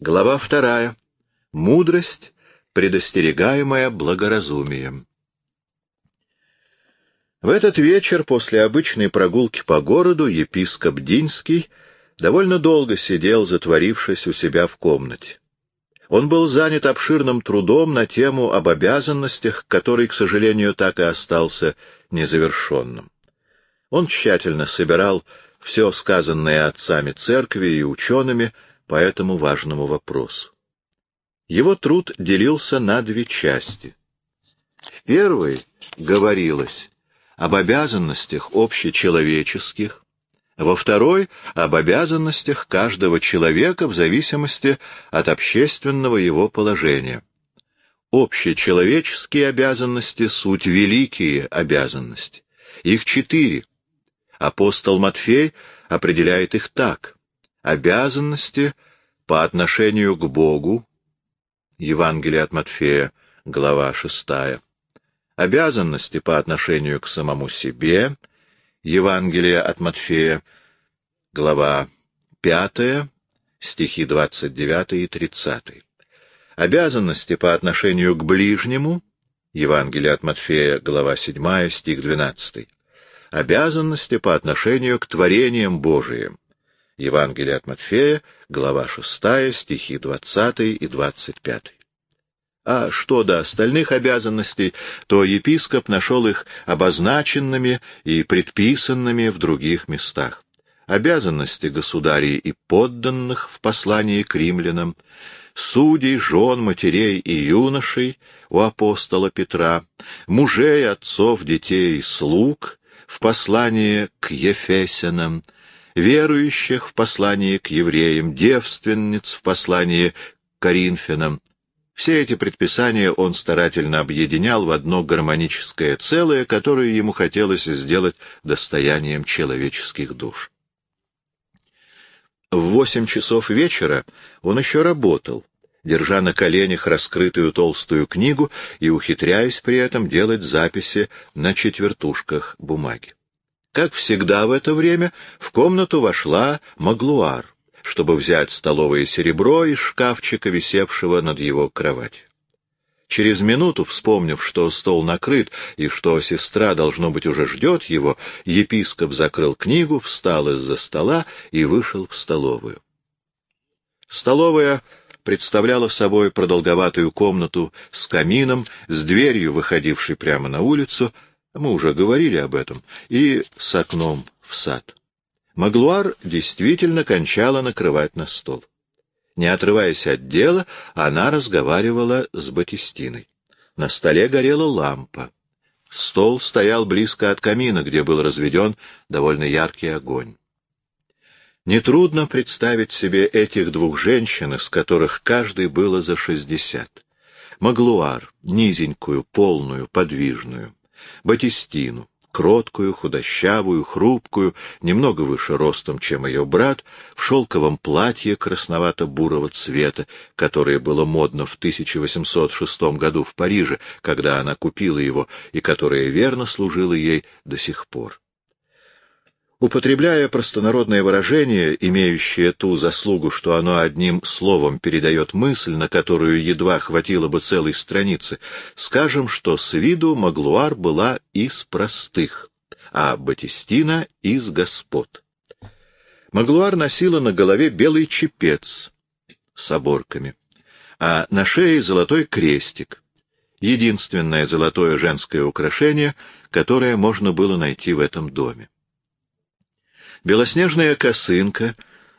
Глава вторая. Мудрость, предостерегаемая благоразумием. В этот вечер после обычной прогулки по городу епископ Динский довольно долго сидел, затворившись у себя в комнате. Он был занят обширным трудом на тему об обязанностях, который, к сожалению, так и остался незавершенным. Он тщательно собирал все сказанное отцами церкви и учеными по этому важному вопросу. Его труд делился на две части. В первой говорилось об обязанностях общечеловеческих, во второй — об обязанностях каждого человека в зависимости от общественного его положения. Общечеловеческие обязанности — суть великие обязанности. Их четыре. Апостол Матфей определяет их так. Обязанности по отношению к Богу, Евангелие от Матфея, глава шестая. Обязанности по отношению к самому себе, Евангелие от Матфея, глава 5, стихи 29 и 30. Обязанности по отношению к ближнему, Евангелие от Матфея, глава 7, стих 12. Обязанности по отношению к творениям Божиим, Евангелие от Матфея, глава 6, стихи 20 и 25. А что до остальных обязанностей, то епископ нашел их обозначенными и предписанными в других местах. Обязанности государей и подданных в послании к римлянам, судей, жен, матерей и юношей у апостола Петра, мужей, отцов, детей и слуг в послании к Ефесянам, верующих в послании к евреям, девственниц в послании к Коринфянам, все эти предписания он старательно объединял в одно гармоническое целое, которое ему хотелось сделать достоянием человеческих душ. В восемь часов вечера он еще работал, держа на коленях раскрытую толстую книгу и ухитряясь при этом делать записи на четвертушках бумаги. Как всегда в это время в комнату вошла Маглуар — чтобы взять столовое серебро из шкафчика, висевшего над его кроватью. Через минуту, вспомнив, что стол накрыт и что сестра, должно быть, уже ждет его, епископ закрыл книгу, встал из-за стола и вышел в столовую. Столовая представляла собой продолговатую комнату с камином, с дверью, выходившей прямо на улицу, мы уже говорили об этом, и с окном в сад. Маглуар действительно кончала накрывать на стол. Не отрываясь от дела, она разговаривала с Батистиной. На столе горела лампа. Стол стоял близко от камина, где был разведен довольно яркий огонь. Нетрудно представить себе этих двух женщин, из которых каждой было за шестьдесят. Маглуар, низенькую, полную, подвижную, Батистину, кроткую, худощавую, хрупкую, немного выше ростом, чем ее брат, в шелковом платье красновато-бурого цвета, которое было модно в 1806 году в Париже, когда она купила его, и которое верно служило ей до сих пор. Употребляя простонародное выражение, имеющее ту заслугу, что оно одним словом передает мысль, на которую едва хватило бы целой страницы, скажем, что с виду Маглуар была из простых, а Батистина — из господ. Маглуар носила на голове белый чепец с оборками, а на шее золотой крестик, единственное золотое женское украшение, которое можно было найти в этом доме. Белоснежная косынка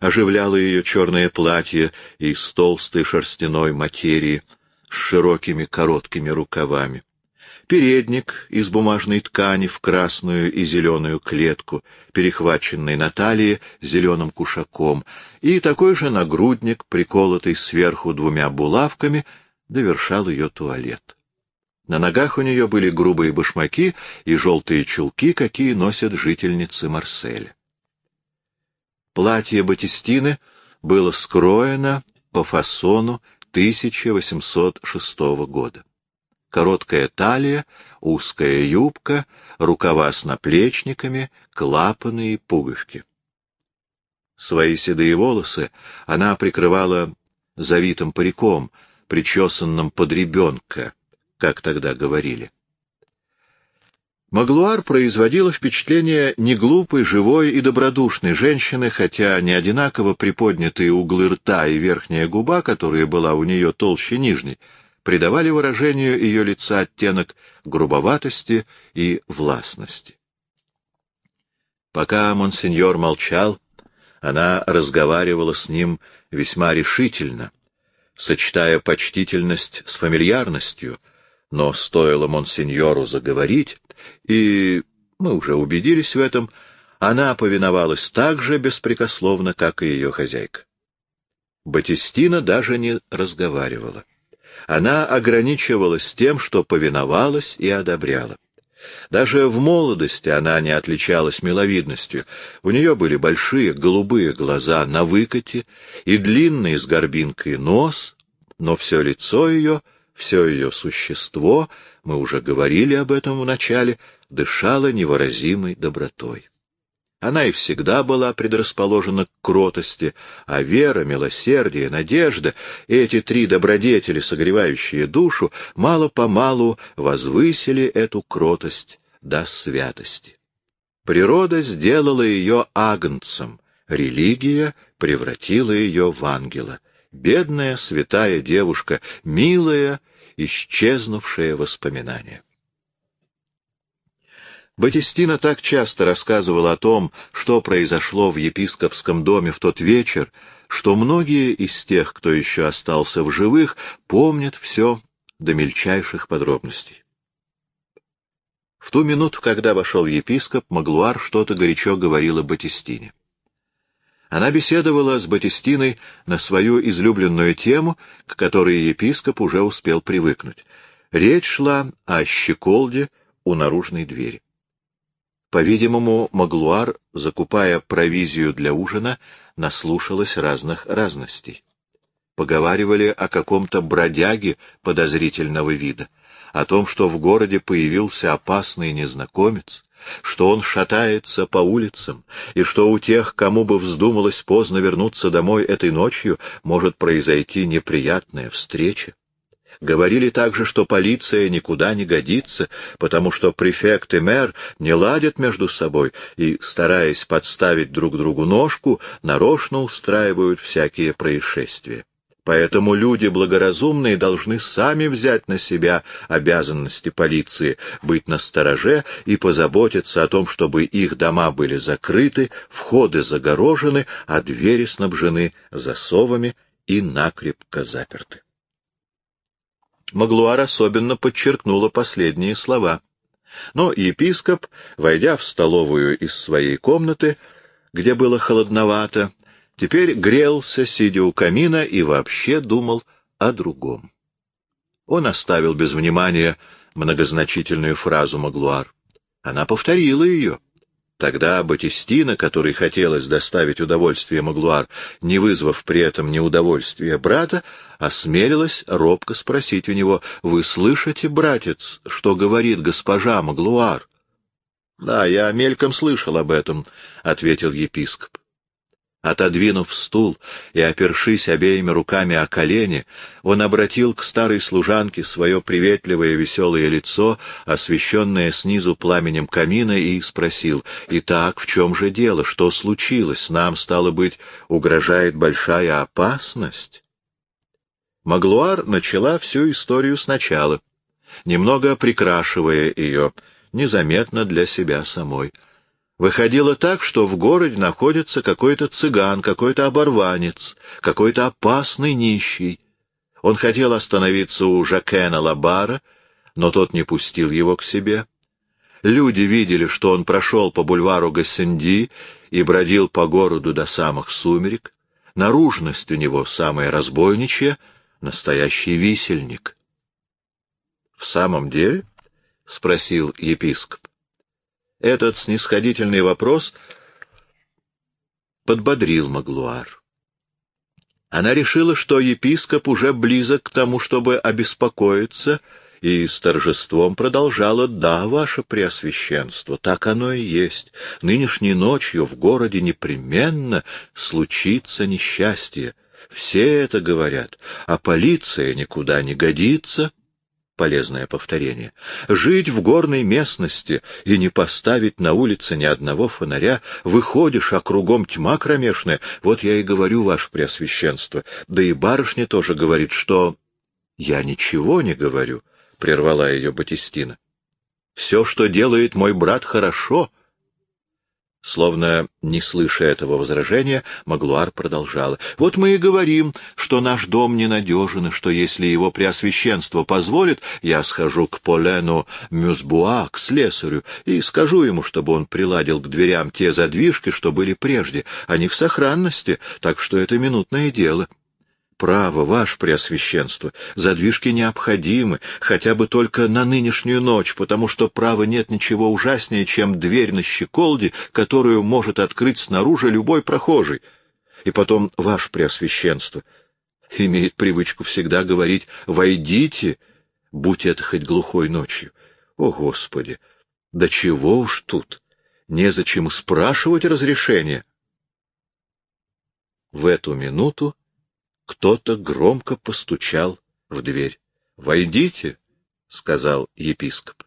оживляла ее черное платье из толстой шерстяной материи с широкими короткими рукавами. Передник из бумажной ткани в красную и зеленую клетку, перехваченный на талии зеленым кушаком, и такой же нагрудник, приколотый сверху двумя булавками, довершал ее туалет. На ногах у нее были грубые башмаки и желтые чулки, какие носят жительницы Марселя. Платье Батистины было скроено по фасону 1806 года. Короткая талия, узкая юбка, рукава с наплечниками, клапаны и пуговки. Свои седые волосы она прикрывала завитым париком, причесанным под ребенка, как тогда говорили. Маглуар производила впечатление неглупой, живой и добродушной женщины, хотя не одинаково приподнятые углы рта и верхняя губа, которая была у нее толще нижней, придавали выражению ее лица оттенок грубоватости и властности. Пока монсеньор молчал, она разговаривала с ним весьма решительно, сочетая почтительность с фамильярностью, но стоило монсеньору заговорить, и мы уже убедились в этом, она повиновалась так же беспрекословно, как и ее хозяйка. Батистина даже не разговаривала. Она ограничивалась тем, что повиновалась и одобряла. Даже в молодости она не отличалась миловидностью. У нее были большие голубые глаза на выкате и длинный с горбинкой нос, но все лицо ее, все ее существо, мы уже говорили об этом в начале, дышало невыразимой добротой. Она и всегда была предрасположена к кротости, а вера, милосердие, надежда, эти три добродетели, согревающие душу, мало-помалу возвысили эту кротость до святости. Природа сделала ее агнцем, религия превратила ее в ангела. Бедная святая девушка, милая, исчезнувшее воспоминание. Батистина так часто рассказывала о том, что произошло в епископском доме в тот вечер, что многие из тех, кто еще остался в живых, помнят все до мельчайших подробностей. В ту минуту, когда вошел епископ, Маглуар что-то горячо говорила Батистине. Она беседовала с Батистиной на свою излюбленную тему, к которой епископ уже успел привыкнуть. Речь шла о щеколде у наружной двери. По-видимому, Маглуар, закупая провизию для ужина, наслушалась разных разностей. Поговаривали о каком-то бродяге подозрительного вида, о том, что в городе появился опасный незнакомец, что он шатается по улицам, и что у тех, кому бы вздумалось поздно вернуться домой этой ночью, может произойти неприятная встреча. Говорили также, что полиция никуда не годится, потому что префект и мэр не ладят между собой и, стараясь подставить друг другу ножку, нарочно устраивают всякие происшествия. Поэтому люди благоразумные должны сами взять на себя обязанности полиции, быть настороже и позаботиться о том, чтобы их дома были закрыты, входы загорожены, а двери снабжены засовами и накрепко заперты. Маглуар особенно подчеркнула последние слова. Но епископ, войдя в столовую из своей комнаты, где было холодновато, теперь грелся, сидя у камина, и вообще думал о другом. Он оставил без внимания многозначительную фразу Маглуар. Она повторила ее. Тогда Батистина, которой хотелось доставить удовольствие Маглуар, не вызвав при этом неудовольствия брата, осмелилась робко спросить у него, «Вы слышите, братец, что говорит госпожа Маглуар?» «Да, я мельком слышал об этом», — ответил епископ. Отодвинув стул и опершись обеими руками о колени, он обратил к старой служанке свое приветливое веселое лицо, освещенное снизу пламенем камина, и спросил, «Итак, в чем же дело? Что случилось? Нам, стало быть, угрожает большая опасность?» Маглуар начала всю историю сначала, немного прикрашивая ее, незаметно для себя самой. Выходило так, что в городе находится какой-то цыган, какой-то оборванец, какой-то опасный нищий. Он хотел остановиться у Жакена Лабара, но тот не пустил его к себе. Люди видели, что он прошел по бульвару Гассенди и бродил по городу до самых сумерек. Наружность у него самая разбойничья, настоящий висельник. — В самом деле? — спросил епископ. Этот снисходительный вопрос подбодрил Маглуар. Она решила, что епископ уже близок к тому, чтобы обеспокоиться, и с торжеством продолжала «Да, ваше преосвященство, так оно и есть. Нынешней ночью в городе непременно случится несчастье. Все это говорят, а полиция никуда не годится. Полезное повторение. Жить в горной местности и не поставить на улице ни одного фонаря, выходишь, а кругом тьма кромешная. Вот я и говорю, ваше преосвященство. Да и барышня тоже говорит, что... Я ничего не говорю, — прервала ее Батистина. Все, что делает мой брат, хорошо, — Словно не слыша этого возражения, Маглуар продолжала. «Вот мы и говорим, что наш дом ненадежен, и что если его преосвященство позволит, я схожу к Полену Мюсбуа, к слесарю, и скажу ему, чтобы он приладил к дверям те задвижки, что были прежде. Они в сохранности, так что это минутное дело». Право, ваше преосвященство, задвижки необходимы, хотя бы только на нынешнюю ночь, потому что, право, нет ничего ужаснее, чем дверь на щеколде, которую может открыть снаружи любой прохожий. И потом, ваше преосвященство, имеет привычку всегда говорить «войдите», будь это хоть глухой ночью. О, Господи! Да чего уж тут! Незачем спрашивать разрешения. В эту минуту кто-то громко постучал в дверь. — Войдите, — сказал епископ.